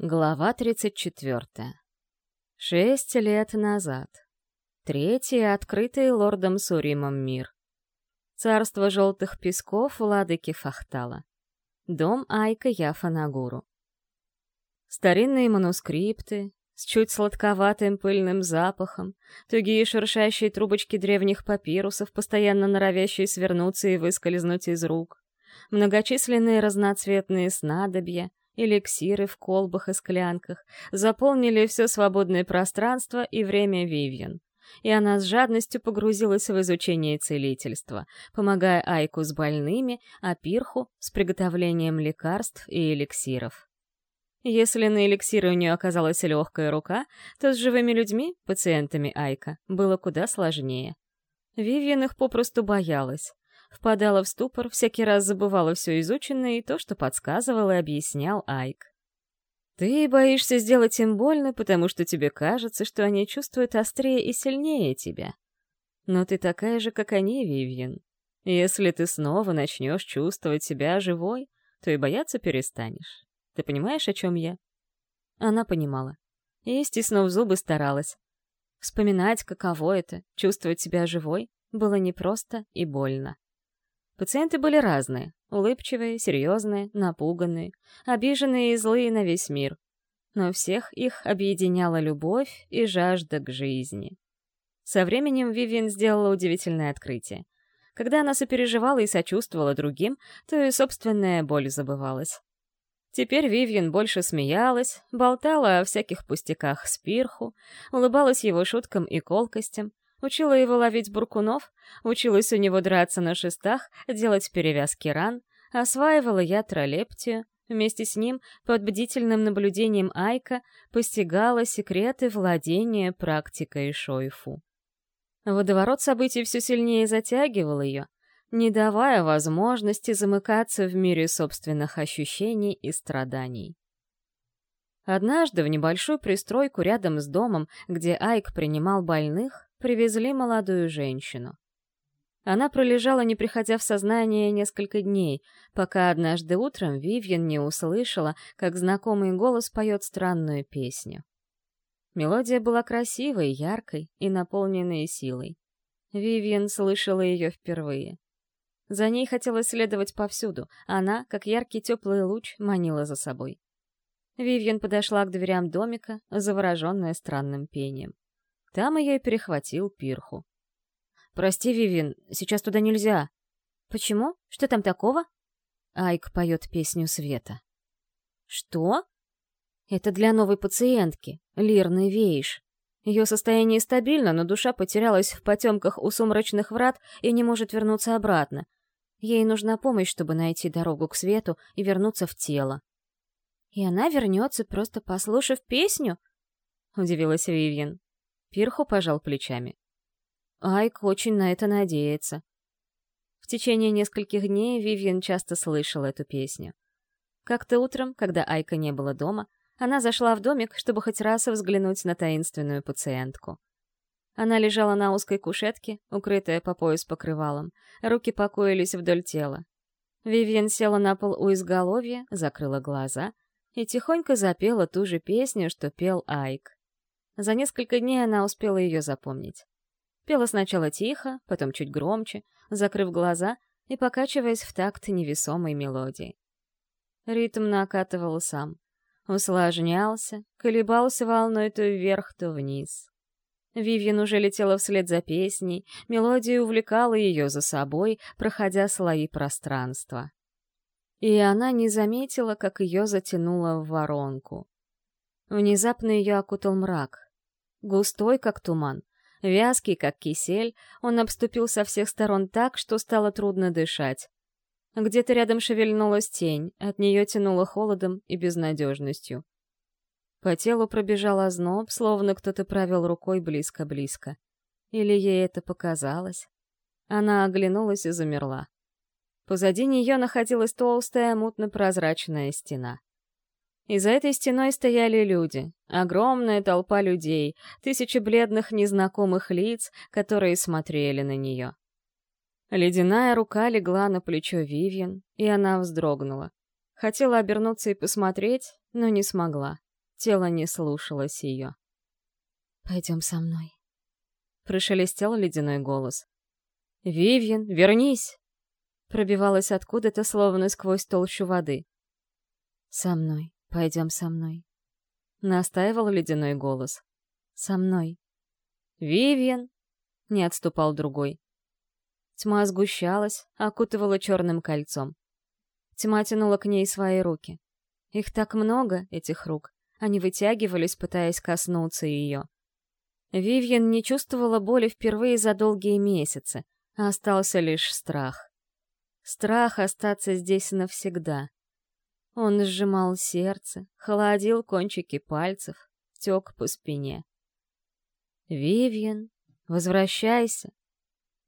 Глава 34. Шесть лет назад. Третий, открытый лордом Суримом мир. Царство желтых песков владыки Фахтала. Дом Айка Яфанагуру. Старинные манускрипты, с чуть сладковатым пыльным запахом, тугие шершащие трубочки древних папирусов, постоянно норовящие свернуться и выскользнуть из рук, многочисленные разноцветные снадобья, эликсиры в колбах и склянках, заполнили все свободное пространство и время Вивьен. И она с жадностью погрузилась в изучение целительства, помогая Айку с больными, а Пирху — с приготовлением лекарств и эликсиров. Если на эликсиры у нее оказалась легкая рука, то с живыми людьми, пациентами Айка, было куда сложнее. Вивьен их попросту боялась впадала в ступор, всякий раз забывала все изученное и то, что подсказывал и объяснял Айк. Ты боишься сделать им больно, потому что тебе кажется, что они чувствуют острее и сильнее тебя. Но ты такая же, как они, Вивьен. Если ты снова начнешь чувствовать себя живой, то и бояться перестанешь. Ты понимаешь, о чем я? Она понимала. И, стиснув зубы, старалась. Вспоминать, каково это, чувствовать себя живой, было непросто и больно. Пациенты были разные — улыбчивые, серьезные, напуганные, обиженные и злые на весь мир. Но всех их объединяла любовь и жажда к жизни. Со временем Вивиан сделала удивительное открытие. Когда она сопереживала и сочувствовала другим, то и собственная боль забывалась. Теперь Вивьен больше смеялась, болтала о всяких пустяках с улыбалась его шуткам и колкостям, Учила его ловить буркунов, училась у него драться на шестах, делать перевязки ран, осваивала я тролептию, вместе с ним, под бдительным наблюдением Айка, постигала секреты владения практикой шойфу. Водоворот событий все сильнее затягивал ее, не давая возможности замыкаться в мире собственных ощущений и страданий. Однажды в небольшую пристройку рядом с домом, где Айк принимал больных, привезли молодую женщину. Она пролежала, не приходя в сознание, несколько дней, пока однажды утром Вивьен не услышала, как знакомый голос поет странную песню. Мелодия была красивой, яркой и наполненной силой. Вивьен слышала ее впервые. За ней хотелось следовать повсюду, она, как яркий теплый луч, манила за собой. Вивьен подошла к дверям домика, завороженная странным пением. Там ее и перехватил Пирху. «Прости, Вивин, сейчас туда нельзя». «Почему? Что там такого?» Айк поет песню Света. «Что?» «Это для новой пациентки, Лирны Вейш. Ее состояние стабильно, но душа потерялась в потемках у сумрачных врат и не может вернуться обратно. Ей нужна помощь, чтобы найти дорогу к свету и вернуться в тело». «И она вернется, просто послушав песню?» — удивилась Вивьен. Пирху пожал плечами. Айк очень на это надеется. В течение нескольких дней Вивьен часто слышала эту песню. Как-то утром, когда Айка не было дома, она зашла в домик, чтобы хоть раз взглянуть на таинственную пациентку. Она лежала на узкой кушетке, укрытая по пояс покрывалом. Руки покоились вдоль тела. Вивьен села на пол у изголовья, закрыла глаза и тихонько запела ту же песню, что пел Айк. За несколько дней она успела ее запомнить. Пела сначала тихо, потом чуть громче, закрыв глаза и покачиваясь в такт невесомой мелодии. Ритм накатывал сам. Усложнялся, колебался волной то вверх, то вниз. Вивьен уже летела вслед за песней, мелодия увлекала ее за собой, проходя слои пространства. И она не заметила, как ее затянуло в воронку. Внезапно ее окутал мрак, Густой, как туман, вязкий, как кисель, он обступил со всех сторон так, что стало трудно дышать. Где-то рядом шевельнулась тень, от нее тянуло холодом и безнадежностью. По телу пробежал озноб, словно кто-то правил рукой близко-близко. Или ей это показалось? Она оглянулась и замерла. Позади нее находилась толстая, мутно-прозрачная стена. И за этой стеной стояли люди, огромная толпа людей, тысячи бледных незнакомых лиц, которые смотрели на нее. Ледяная рука легла на плечо Вивьен, и она вздрогнула. Хотела обернуться и посмотреть, но не смогла. Тело не слушалось ее. «Пойдем со мной», — прошелестел ледяной голос. «Вивьен, вернись!» Пробивалась откуда-то, словно сквозь толщу воды. «Со мной, пойдем со мной», — настаивал ледяной голос. «Со мной». «Вивьен!» — не отступал другой. Тьма сгущалась, окутывала черным кольцом. Тьма тянула к ней свои руки. Их так много, этих рук. Они вытягивались, пытаясь коснуться ее. Вивьен не чувствовала боли впервые за долгие месяцы, а остался лишь страх. Страх остаться здесь навсегда. Он сжимал сердце, холодил кончики пальцев, тек по спине. «Вивьен, возвращайся!»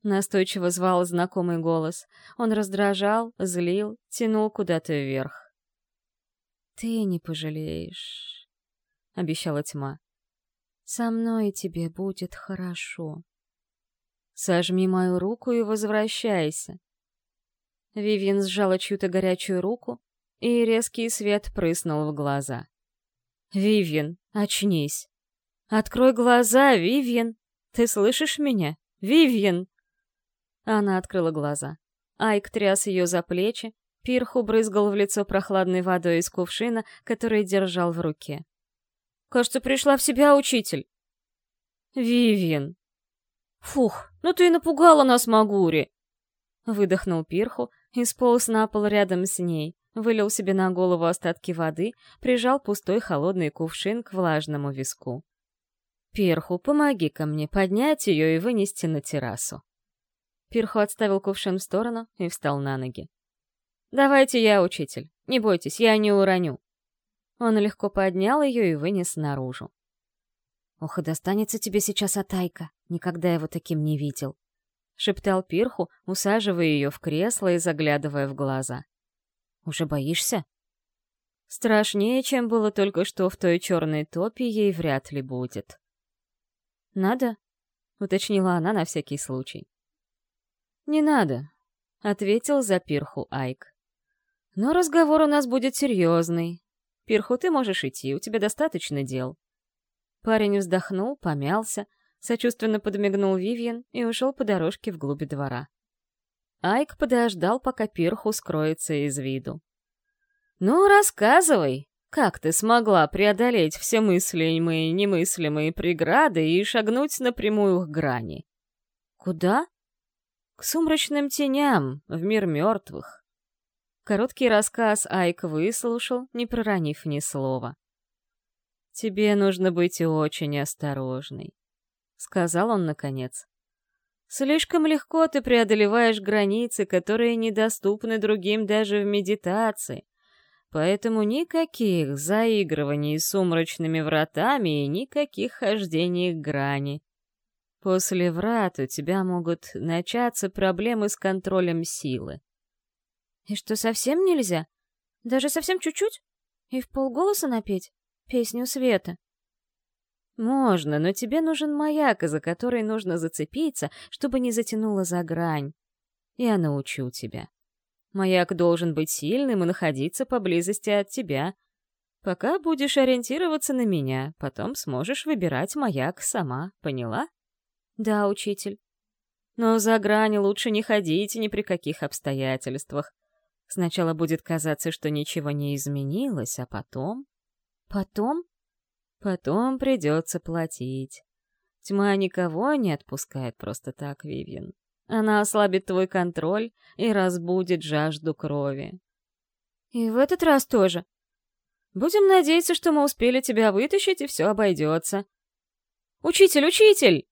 Настойчиво звал знакомый голос. Он раздражал, злил, тянул куда-то вверх. «Ты не пожалеешь», — обещала тьма. «Со мной тебе будет хорошо. Сожми мою руку и возвращайся». Вивьен сжала чью-то горячую руку, и резкий свет прыснул в глаза. «Вивьен, очнись! Открой глаза, Вивьен! Ты слышишь меня? Вивьен!» Она открыла глаза. Айк тряс ее за плечи, Пирху брызгал в лицо прохладной водой из кувшина, который держал в руке. «Кажется, пришла в себя учитель!» «Вивин!» «Фух, ну ты и напугала нас, Магури!» Выдохнул Пирху и сполз на пол рядом с ней, вылил себе на голову остатки воды, прижал пустой холодный кувшин к влажному виску. «Пирху, помоги-ка мне поднять ее и вынести на террасу». Пирху отставил кувшин в сторону и встал на ноги. «Давайте я, учитель. Не бойтесь, я не уроню». Он легко поднял ее и вынес наружу. «Ох, и достанется тебе сейчас Атайка. Никогда его таким не видел», — шептал Пирху, усаживая ее в кресло и заглядывая в глаза. «Уже боишься?» Страшнее, чем было только что в той черной топе, ей вряд ли будет. «Надо?» — уточнила она на всякий случай. «Не надо», — ответил за Пирху Айк. Но разговор у нас будет серьезный. Пирху, ты можешь идти, у тебя достаточно дел. Парень вздохнул, помялся, сочувственно подмигнул Вивьен и ушел по дорожке вглубь двора. Айк подождал, пока Пирху скроется из виду. «Ну, рассказывай, как ты смогла преодолеть все мыслимые и немыслимые преграды и шагнуть напрямую к грани?» «Куда?» «К сумрачным теням, в мир мертвых. Короткий рассказ Айк выслушал, не проронив ни слова. «Тебе нужно быть очень осторожной», — сказал он наконец. «Слишком легко ты преодолеваешь границы, которые недоступны другим даже в медитации, поэтому никаких заигрываний с сумрачными вратами и никаких хождений к грани. После врат у тебя могут начаться проблемы с контролем силы. И что, совсем нельзя? Даже совсем чуть-чуть? И в полголоса напеть? Песню Света? Можно, но тебе нужен маяк, за который нужно зацепиться, чтобы не затянуло за грань. Я научу тебя. Маяк должен быть сильным и находиться поблизости от тебя. Пока будешь ориентироваться на меня, потом сможешь выбирать маяк сама, поняла? Да, учитель. Но за грань лучше не ходите ни при каких обстоятельствах. Сначала будет казаться, что ничего не изменилось, а потом... Потом? Потом придется платить. Тьма никого не отпускает просто так, Вивьен. Она ослабит твой контроль и разбудит жажду крови. И в этот раз тоже. Будем надеяться, что мы успели тебя вытащить, и все обойдется. «Учитель, учитель!»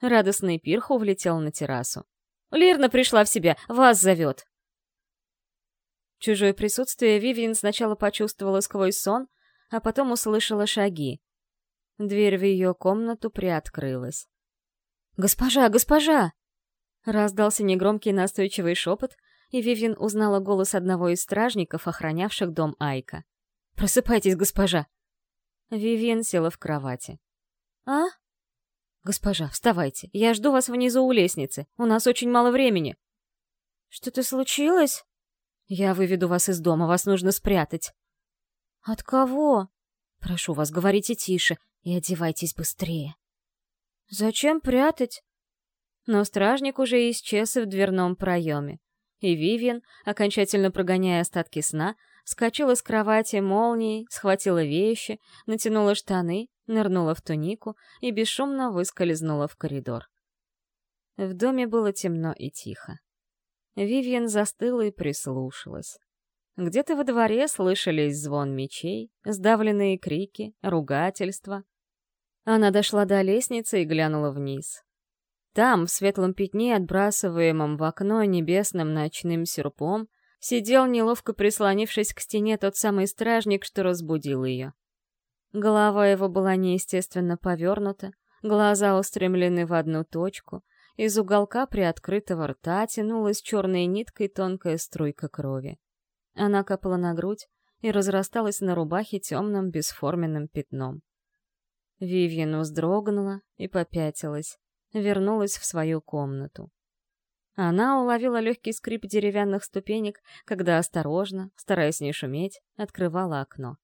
Радостный Пирху влетел на террасу. «Лирна пришла в себя, вас зовет!» Чужое присутствие Вивиан сначала почувствовала сквозь сон, а потом услышала шаги. Дверь в ее комнату приоткрылась. «Госпожа, госпожа!» Раздался негромкий настойчивый шепот, и Вивин узнала голос одного из стражников, охранявших дом Айка. «Просыпайтесь, госпожа!» Вивин села в кровати. «А?» «Госпожа, вставайте, я жду вас внизу у лестницы, у нас очень мало времени». «Что-то случилось?» «Я выведу вас из дома, вас нужно спрятать». «От кого?» — Прошу вас, говорите тише и одевайтесь быстрее. Зачем прятать? Но стражник уже исчез в дверном проеме, и Вивьен, окончательно прогоняя остатки сна, вскочила с кровати молнией, схватила вещи, натянула штаны, нырнула в тунику и бесшумно выскользнула в коридор. В доме было темно и тихо. Вивьен застыла и прислушалась. Где-то во дворе слышались звон мечей, сдавленные крики, ругательства. Она дошла до лестницы и глянула вниз. Там, в светлом пятне, отбрасываемом в окно небесным ночным серпом, сидел, неловко прислонившись к стене, тот самый стражник, что разбудил ее. Голова его была неестественно повернута, глаза устремлены в одну точку, из уголка приоткрытого рта тянулась черной ниткой тонкая струйка крови. Она капала на грудь и разрасталась на рубахе темным бесформенным пятном. Вивьен вздрогнула и попятилась, вернулась в свою комнату. Она уловила легкий скрип деревянных ступенек, когда осторожно, стараясь не шуметь, открывала окно.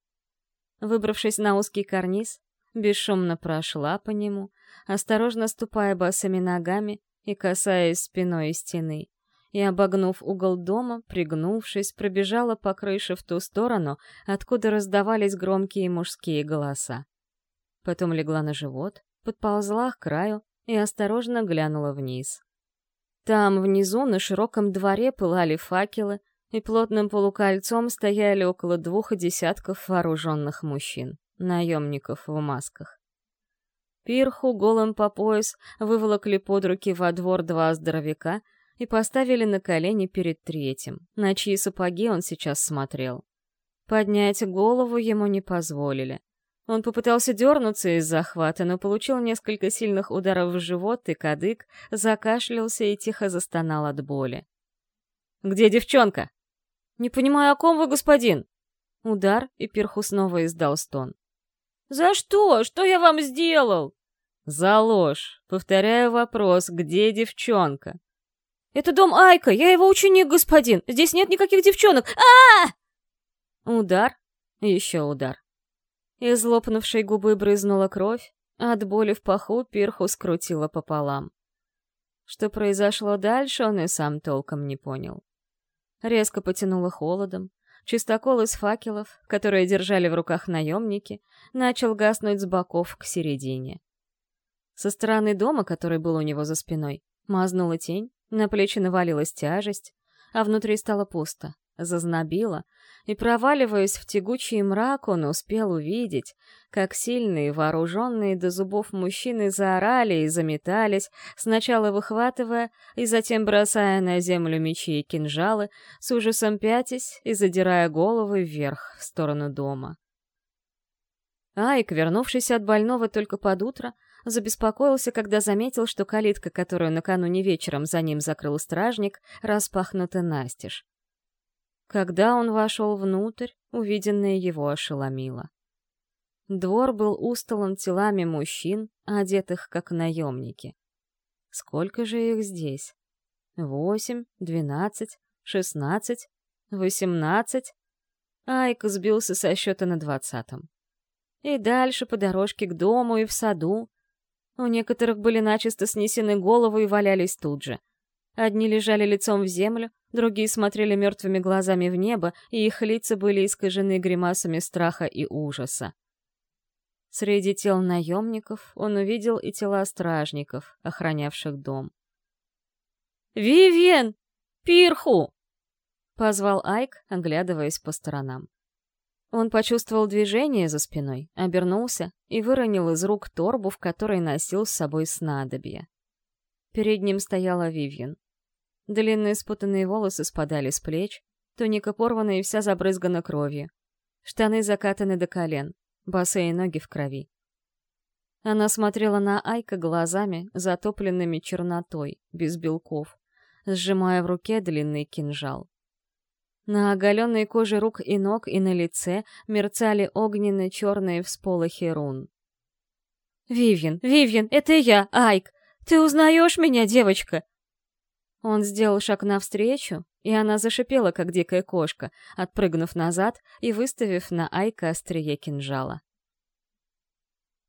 Выбравшись на узкий карниз, бесшумно прошла по нему, осторожно ступая босыми ногами и касаясь спиной стены, и, обогнув угол дома, пригнувшись, пробежала по крыше в ту сторону, откуда раздавались громкие мужские голоса. Потом легла на живот, подползла к краю и осторожно глянула вниз. Там, внизу, на широком дворе пылали факелы, и плотным полукольцом стояли около двух десятков вооруженных мужчин, наемников в масках. Пирху голым по пояс выволокли под руки во двор два здоровяка — и поставили на колени перед третьим, на чьи сапоги он сейчас смотрел. Поднять голову ему не позволили. Он попытался дернуться из захвата, но получил несколько сильных ударов в живот и кадык, закашлялся и тихо застонал от боли. «Где девчонка?» «Не понимаю, о ком вы, господин?» Удар, и Перху снова издал стон. «За что? Что я вам сделал?» «За ложь. Повторяю вопрос, где девчонка?» «Это дом Айка, я его ученик, господин! Здесь нет никаких девчонок! а, -а, -а Удар, еще удар. Из лопнувшей губы брызнула кровь, а от боли в паху перху скрутила пополам. Что произошло дальше, он и сам толком не понял. Резко потянуло холодом, чистокол из факелов, которые держали в руках наемники, начал гаснуть с боков к середине. Со стороны дома, который был у него за спиной, мазнула тень, на плечи навалилась тяжесть, а внутри стало пусто, зазнобило, и, проваливаясь в тягучий мрак, он успел увидеть, как сильные, вооруженные до зубов мужчины заорали и заметались, сначала выхватывая и затем бросая на землю мечи и кинжалы, с ужасом пятясь и задирая головы вверх в сторону дома. Айк, вернувшийся от больного только под утро, забеспокоился, когда заметил, что калитка, которую накануне вечером за ним закрыл стражник, распахнута настежь. Когда он вошел внутрь, увиденное его ошеломило. Двор был устлан телами мужчин, одетых как наемники. Сколько же их здесь? Восемь, двенадцать, шестнадцать, восемнадцать? Айк сбился со счета на двадцатом. И дальше по дорожке к дому и в саду, у некоторых были начисто снесены головы и валялись тут же. Одни лежали лицом в землю, другие смотрели мертвыми глазами в небо, и их лица были искажены гримасами страха и ужаса. Среди тел наемников он увидел и тела стражников, охранявших дом. «Вивьен! Пирху!» — позвал Айк, оглядываясь по сторонам. Он почувствовал движение за спиной, обернулся и выронил из рук торбу, в которой носил с собой снадобье. Перед ним стояла Вивьен. Длинные спутанные волосы спадали с плеч, туника порвана и вся забрызгана кровью. Штаны закатаны до колен, босые ноги в крови. Она смотрела на Айка глазами, затопленными чернотой, без белков, сжимая в руке длинный кинжал. На оголенной коже рук и ног и на лице мерцали огненно-черные всполохи рун. «Вивьен, Вивьен, это я, Айк! Ты узнаешь меня, девочка?» Он сделал шаг навстречу, и она зашипела, как дикая кошка, отпрыгнув назад и выставив на Айка острие кинжала.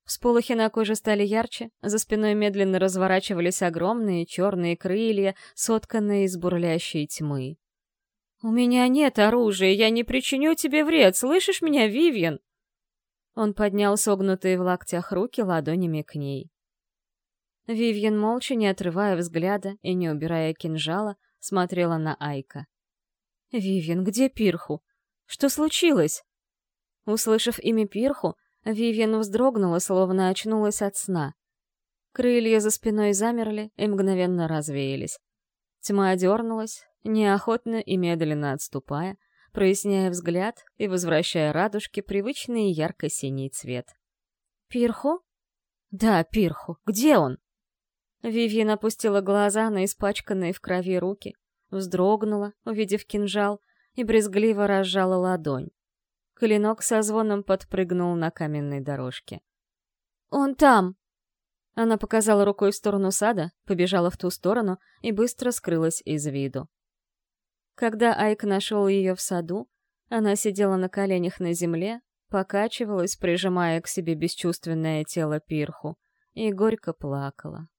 Всполохи на коже стали ярче, за спиной медленно разворачивались огромные черные крылья, сотканные из бурлящей тьмы. «У меня нет оружия, я не причиню тебе вред, слышишь меня, Вивьен?» Он поднял согнутые в локтях руки ладонями к ней. Вивьен, молча, не отрывая взгляда и не убирая кинжала, смотрела на Айка. «Вивьен, где Пирху? Что случилось?» Услышав имя Пирху, Вивьен вздрогнула, словно очнулась от сна. Крылья за спиной замерли и мгновенно развеялись. Тьма дернулась, неохотно и медленно отступая, проясняя взгляд и возвращая радужке привычный ярко-синий цвет. «Пирху?» «Да, Пирху. Где он?» Вивьен опустила глаза на испачканные в крови руки, вздрогнула, увидев кинжал, и брезгливо разжала ладонь. Клинок со звоном подпрыгнул на каменной дорожке. «Он там!» Она показала рукой в сторону сада, побежала в ту сторону и быстро скрылась из виду. Когда Айк нашел ее в саду, она сидела на коленях на земле, покачивалась, прижимая к себе бесчувственное тело пирху, и горько плакала.